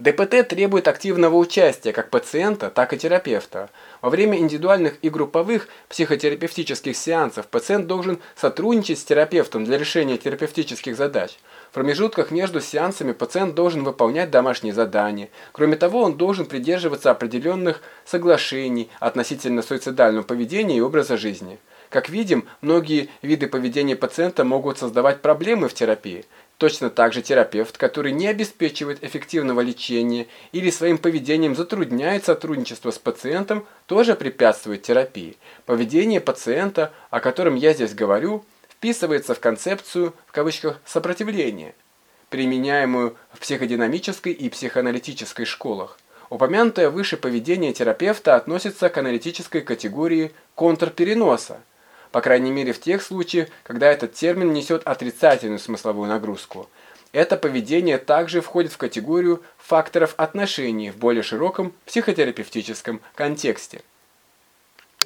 ДПТ требует активного участия как пациента, так и терапевта. Во время индивидуальных и групповых психотерапевтических сеансов пациент должен сотрудничать с терапевтом для решения терапевтических задач. В промежутках между сеансами пациент должен выполнять домашние задания. Кроме того, он должен придерживаться определенных соглашений относительно суицидального поведения и образа жизни. Как видим, многие виды поведения пациента могут создавать проблемы в терапии. Точно так же терапевт, который не обеспечивает эффективного лечения или своим поведением затрудняет сотрудничество с пациентом, тоже препятствует терапии. Поведение пациента, о котором я здесь говорю, вписывается в концепцию, в кавычках, сопротивления, применяемую в психодинамической и психоаналитической школах. Упомянутое выше поведение терапевта относится к аналитической категории контрпереноса, по крайней мере в тех случаях, когда этот термин несет отрицательную смысловую нагрузку. Это поведение также входит в категорию факторов отношений в более широком психотерапевтическом контексте.